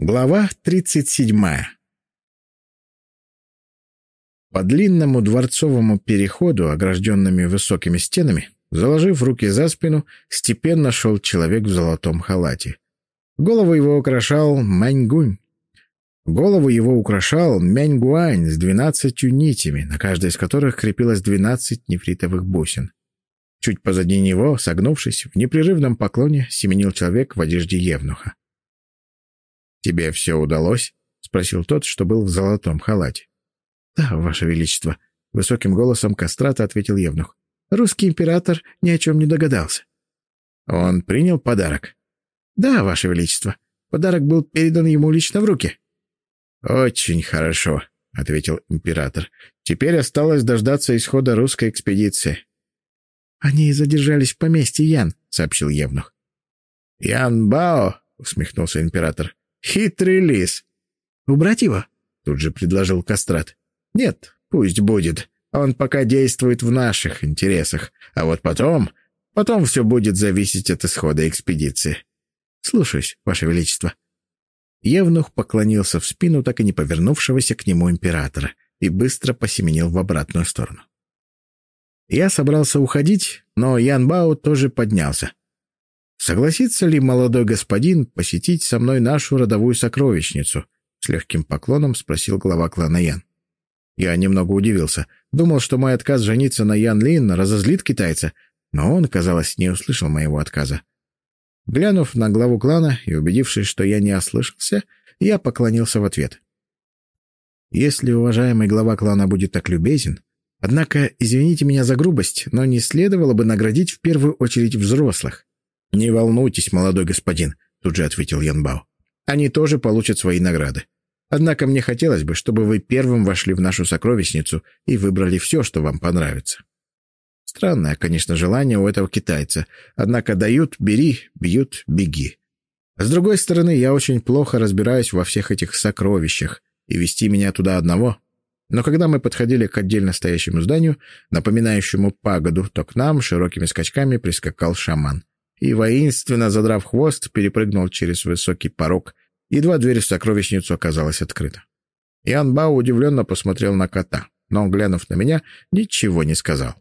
Глава 37 По длинному дворцовому переходу, огражденными высокими стенами, заложив руки за спину, степенно шел человек в золотом халате. Голову его украшал Маньгунь. Голову его украшал Мяньгуань с двенадцатью нитями, на каждой из которых крепилось двенадцать нефритовых бусин. Чуть позади него, согнувшись, в непрерывном поклоне семенил человек в одежде евнуха. «Тебе все удалось?» — спросил тот, что был в золотом халате. «Да, Ваше Величество», — высоким голосом кастрата ответил Евнух. «Русский император ни о чем не догадался». «Он принял подарок?» «Да, Ваше Величество. Подарок был передан ему лично в руки». «Очень хорошо», — ответил император. «Теперь осталось дождаться исхода русской экспедиции». «Они задержались в поместье Ян», — сообщил Евнух. «Ян Бао», — усмехнулся император, Хитрый лис. Убрать его? Тут же предложил Кастрат. Нет, пусть будет. Он пока действует в наших интересах. А вот потом... Потом все будет зависеть от исхода экспедиции. Слушаюсь, Ваше Величество. Евнух поклонился в спину так и не повернувшегося к нему императора и быстро посеменил в обратную сторону. Я собрался уходить, но Ян Бао тоже поднялся. Согласится ли молодой господин посетить со мной нашу родовую сокровищницу? С легким поклоном спросил глава клана Ян. Я немного удивился. Думал, что мой отказ жениться на Ян Лин разозлит китайца, но он, казалось, не услышал моего отказа. Глянув на главу клана и убедившись, что я не ослышался, я поклонился в ответ. «Если уважаемый глава клана будет так любезен, однако, извините меня за грубость, но не следовало бы наградить в первую очередь взрослых. «Не волнуйтесь, молодой господин», — тут же ответил Янбао. «Они тоже получат свои награды. Однако мне хотелось бы, чтобы вы первым вошли в нашу сокровищницу и выбрали все, что вам понравится». Странное, конечно, желание у этого китайца. Однако дают — бери, бьют — беги. С другой стороны, я очень плохо разбираюсь во всех этих сокровищах, и вести меня туда одного. Но когда мы подходили к отдельно стоящему зданию, напоминающему пагоду, то к нам широкими скачками прискакал шаман и, воинственно задрав хвост, перепрыгнул через высокий порог. Едва дверь в сокровищницу оказалась открыта. Ян Бао удивленно посмотрел на кота, но, глянув на меня, ничего не сказал.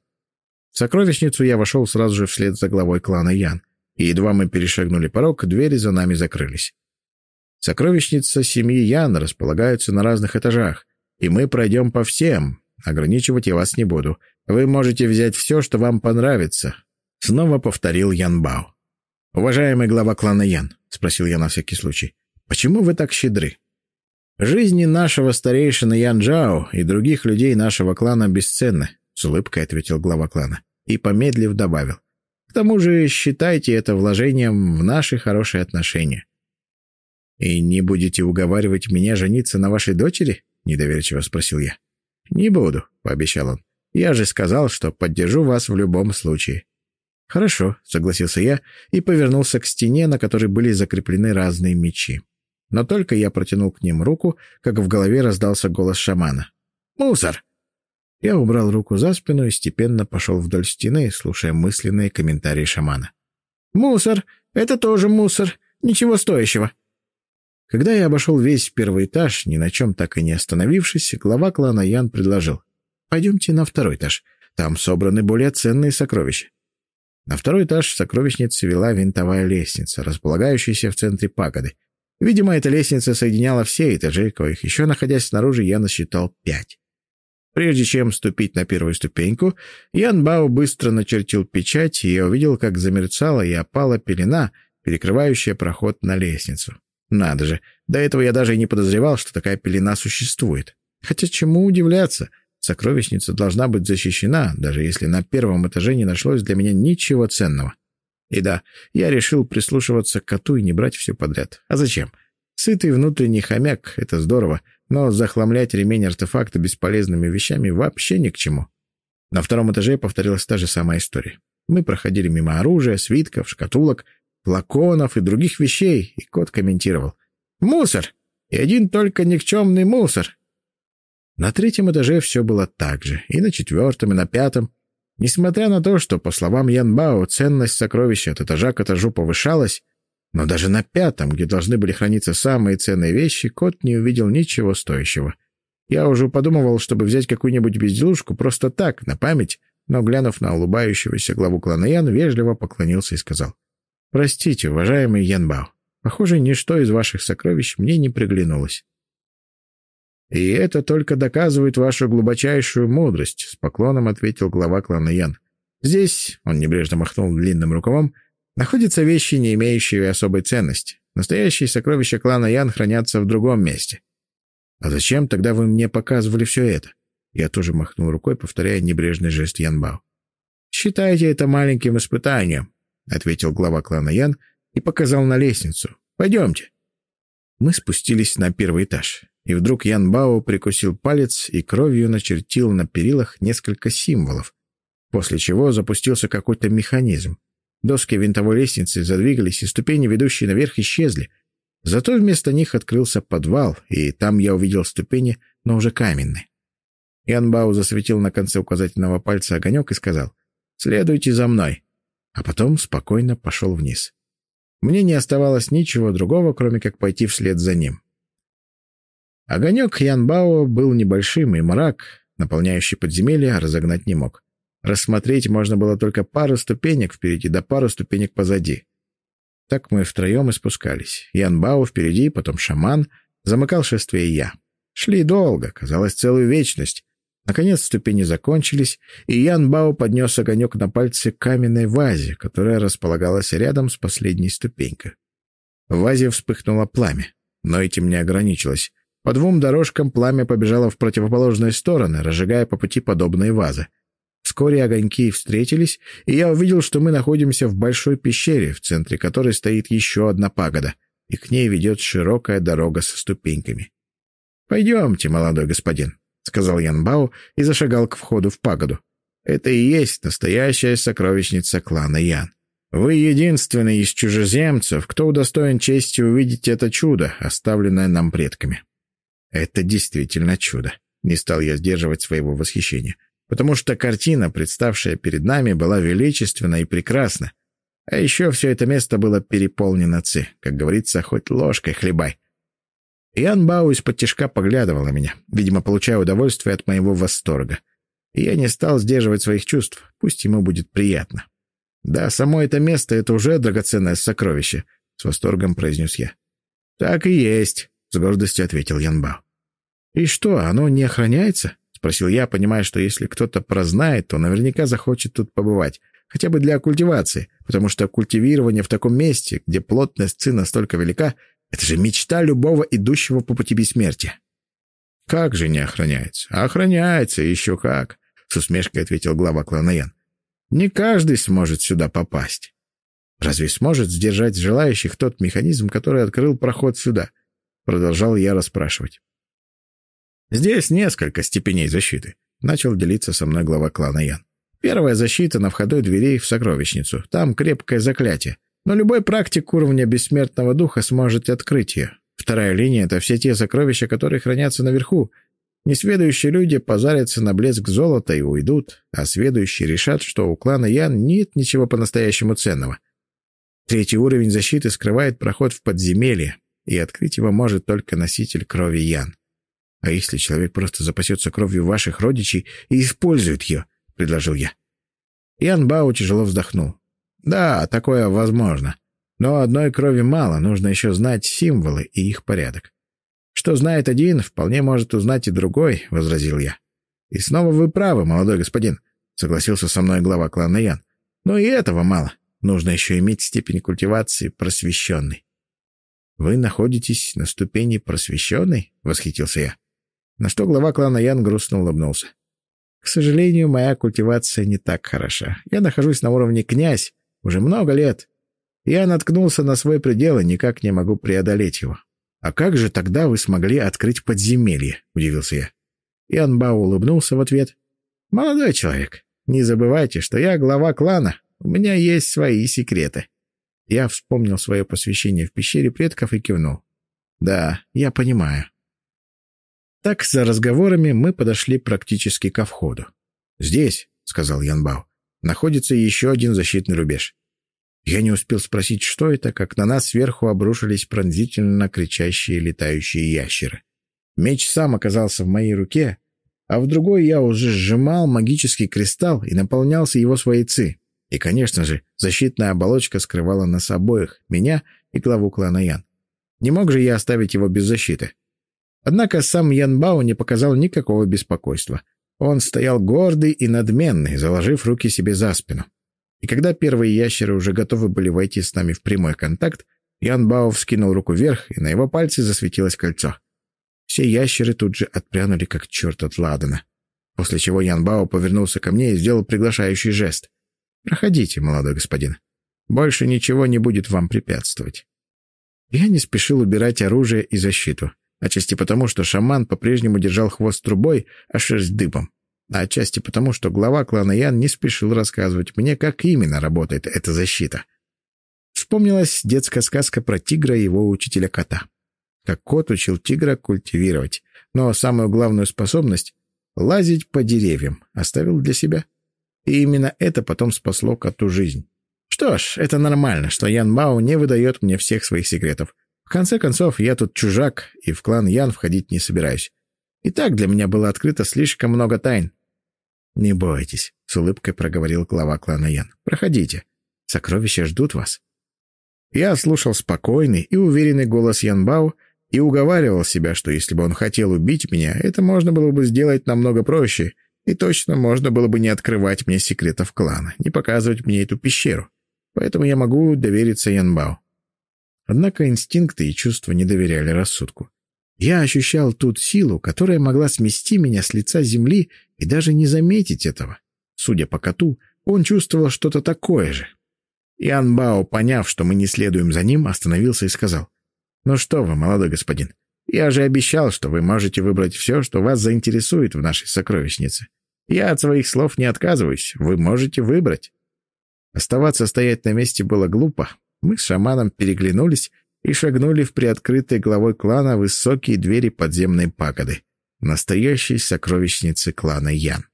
В сокровищницу я вошел сразу же вслед за главой клана Ян, и едва мы перешагнули порог, двери за нами закрылись. Сокровищница семьи Ян располагаются на разных этажах, и мы пройдем по всем. Ограничивать я вас не буду. Вы можете взять все, что вам понравится, — снова повторил Ян Бао. «Уважаемый глава клана Ян», — спросил я на всякий случай, — «почему вы так щедры?» «Жизни нашего старейшины Ян Джао и других людей нашего клана бесценны», — с улыбкой ответил глава клана и, помедлив, добавил. «К тому же считайте это вложением в наши хорошие отношения». «И не будете уговаривать меня жениться на вашей дочери?» — недоверчиво спросил я. «Не буду», — пообещал он. «Я же сказал, что поддержу вас в любом случае». «Хорошо», — согласился я и повернулся к стене, на которой были закреплены разные мечи. Но только я протянул к ним руку, как в голове раздался голос шамана. «Мусор!» Я убрал руку за спину и степенно пошел вдоль стены, слушая мысленные комментарии шамана. «Мусор! Это тоже мусор! Ничего стоящего!» Когда я обошел весь первый этаж, ни на чем так и не остановившись, глава клана Ян предложил. «Пойдемте на второй этаж. Там собраны более ценные сокровища. На второй этаж сокровищницы вела винтовая лестница, располагающаяся в центре пагоды. Видимо, эта лестница соединяла все этажи, коих еще находясь снаружи я насчитал пять. Прежде чем ступить на первую ступеньку, Ян Бао быстро начертил печать, и я увидел, как замерцала и опала пелена, перекрывающая проход на лестницу. Надо же, до этого я даже и не подозревал, что такая пелена существует. Хотя чему удивляться? Сокровищница должна быть защищена, даже если на первом этаже не нашлось для меня ничего ценного. И да, я решил прислушиваться к коту и не брать все подряд. А зачем? Сытый внутренний хомяк — это здорово, но захламлять ремень артефакта бесполезными вещами вообще ни к чему. На втором этаже повторилась та же самая история. Мы проходили мимо оружия, свитков, шкатулок, флаконов и других вещей, и кот комментировал. «Мусор! И один только никчемный мусор! На третьем этаже все было так же, и на четвертом, и на пятом. Несмотря на то, что, по словам Ян Бао, ценность сокровища от этажа к этажу повышалась, Но даже на пятом, где должны были храниться самые ценные вещи, кот не увидел ничего стоящего. Я уже подумывал, чтобы взять какую-нибудь безделушку просто так, на память, но, глянув на улыбающегося главу клана Ян, вежливо поклонился и сказал. «Простите, уважаемый Янбао, похоже, ничто из ваших сокровищ мне не приглянулось». «И это только доказывает вашу глубочайшую мудрость», — с поклоном ответил глава клана Ян. «Здесь», — он небрежно махнул длинным рукавом, — «находятся вещи, не имеющие особой ценности. Настоящие сокровища клана Ян хранятся в другом месте». «А зачем тогда вы мне показывали все это?» Я тоже махнул рукой, повторяя небрежный жест Янбао. «Считайте это маленьким испытанием», — ответил глава клана Ян и показал на лестницу. «Пойдемте». Мы спустились на первый этаж, и вдруг Ян Бао прикусил палец и кровью начертил на перилах несколько символов, после чего запустился какой-то механизм. Доски винтовой лестницы задвигались, и ступени, ведущие наверх, исчезли. Зато вместо них открылся подвал, и там я увидел ступени, но уже каменные. Ян Бао засветил на конце указательного пальца огонек и сказал «Следуйте за мной», а потом спокойно пошел вниз. Мне не оставалось ничего другого, кроме как пойти вслед за ним. Огонек Янбао был небольшим, и мрак, наполняющий подземелье, разогнать не мог. Рассмотреть можно было только пару ступенек впереди да пару ступенек позади. Так мы втроем и спускались. Янбао впереди, потом шаман, замыкал шествие я. Шли долго, казалось, целую вечность. Наконец ступени закончились, и Ян Бао поднес огонек на пальце каменной вазе, которая располагалась рядом с последней ступенькой. В вазе вспыхнуло пламя, но этим не ограничилось. По двум дорожкам пламя побежало в противоположные стороны, разжигая по пути подобные вазы. Вскоре огоньки встретились, и я увидел, что мы находимся в большой пещере, в центре которой стоит еще одна пагода, и к ней ведет широкая дорога со ступеньками. «Пойдемте, молодой господин», — сказал Ян Бао и зашагал к входу в пагоду. «Это и есть настоящая сокровищница клана Ян. Вы единственный из чужеземцев, кто удостоен чести увидеть это чудо, оставленное нам предками». «Это действительно чудо», — не стал я сдерживать своего восхищения, потому что картина, представшая перед нами, была величественна и прекрасна. А еще все это место было переполнено ци, как говорится, хоть ложкой хлебай. Ян Бау из-под поглядывал на меня, видимо, получая удовольствие от моего восторга. И я не стал сдерживать своих чувств, пусть ему будет приятно. «Да, само это место — это уже драгоценное сокровище», — с восторгом произнес я. «Так и есть», — с гордостью ответил Ян Бао. «И что, оно не охраняется?» — спросил я, понимая, что если кто-то прознает, то наверняка захочет тут побывать, хотя бы для культивации, потому что культивирование в таком месте, где плотность ци настолько велика, это же мечта любого идущего по пути бессмертия. Как же не охраняется? Охраняется, еще как, с усмешкой ответил глава клана Ян. Не каждый сможет сюда попасть. Разве сможет сдержать желающих тот механизм, который открыл проход сюда? Продолжал я расспрашивать. Здесь несколько степеней защиты. Начал делиться со мной глава клана Ян. Первая защита на входной двери в сокровищницу. Там крепкое заклятие. Но любой практик уровня бессмертного духа сможет открыть ее. Вторая линия — это все те сокровища, которые хранятся наверху. Несведущие люди позарятся на блеск золота и уйдут, а сведущие решат, что у клана Ян нет ничего по-настоящему ценного. Третий уровень защиты скрывает проход в подземелье, и открыть его может только носитель крови Ян. А если человек просто запасется кровью ваших родичей и использует ее, — предложил я. Ян Бао тяжело вздохнул. Да, такое возможно. Но одной крови мало, нужно еще знать символы и их порядок. Что знает один, вполне может узнать и другой, — возразил я. И снова вы правы, молодой господин, — согласился со мной глава клана Ян. Но и этого мало. Нужно еще иметь степень культивации просвещенной. «Вы находитесь на ступени просвещенной?» — восхитился я. На что глава клана Ян грустно улыбнулся. «К сожалению, моя культивация не так хороша. Я нахожусь на уровне князь, уже много лет. Я наткнулся на свой предел и никак не могу преодолеть его. «А как же тогда вы смогли открыть подземелье?» — удивился я. Ян Бао улыбнулся в ответ. «Молодой человек, не забывайте, что я глава клана. У меня есть свои секреты». Я вспомнил свое посвящение в пещере предков и кивнул. «Да, я понимаю». Так, за разговорами мы подошли практически ко входу. «Здесь», — сказал Ян Бао, находится еще один защитный рубеж. Я не успел спросить, что это, как на нас сверху обрушились пронзительно кричащие летающие ящеры. Меч сам оказался в моей руке, а в другой я уже сжимал магический кристалл и наполнялся его своей ци. И, конечно же, защитная оболочка скрывала нас обоих, меня и главу клана Ян. Не мог же я оставить его без защиты. Однако сам Ян Бао не показал никакого беспокойства. Он стоял гордый и надменный, заложив руки себе за спину. И когда первые ящеры уже готовы были войти с нами в прямой контакт, Ян Бао вскинул руку вверх, и на его пальце засветилось кольцо. Все ящеры тут же отпрянули, как черт от Ладана. После чего Ян Бао повернулся ко мне и сделал приглашающий жест. «Проходите, молодой господин. Больше ничего не будет вам препятствовать». Я не спешил убирать оружие и защиту, отчасти потому, что шаман по-прежнему держал хвост трубой, а шерсть дыбом, а отчасти потому, что глава клана Ян не спешил рассказывать мне, как именно работает эта защита. Вспомнилась детская сказка про тигра и его учителя-кота как кот учил тигра культивировать, но самую главную способность — лазить по деревьям — оставил для себя. И именно это потом спасло коту жизнь. Что ж, это нормально, что Ян Мао не выдает мне всех своих секретов. В конце концов, я тут чужак, и в клан Ян входить не собираюсь. И так для меня было открыто слишком много тайн. «Не бойтесь», — с улыбкой проговорил глава клана Ян. «Проходите. Сокровища ждут вас». Я слушал спокойный и уверенный голос Ян Бао и уговаривал себя, что если бы он хотел убить меня, это можно было бы сделать намного проще, и точно можно было бы не открывать мне секретов клана, не показывать мне эту пещеру. Поэтому я могу довериться Янбао. Однако инстинкты и чувства не доверяли рассудку. Я ощущал тут силу, которая могла смести меня с лица земли и даже не заметить этого. Судя по коту, он чувствовал что-то такое же. Ян Бао, поняв, что мы не следуем за ним, остановился и сказал, «Ну что вы, молодой господин, я же обещал, что вы можете выбрать все, что вас заинтересует в нашей сокровищнице. Я от своих слов не отказываюсь, вы можете выбрать». Оставаться стоять на месте было глупо. Мы с шаманом переглянулись и шагнули в приоткрытой главой клана высокие двери подземной пагоды, настоящей сокровищницы клана Ян.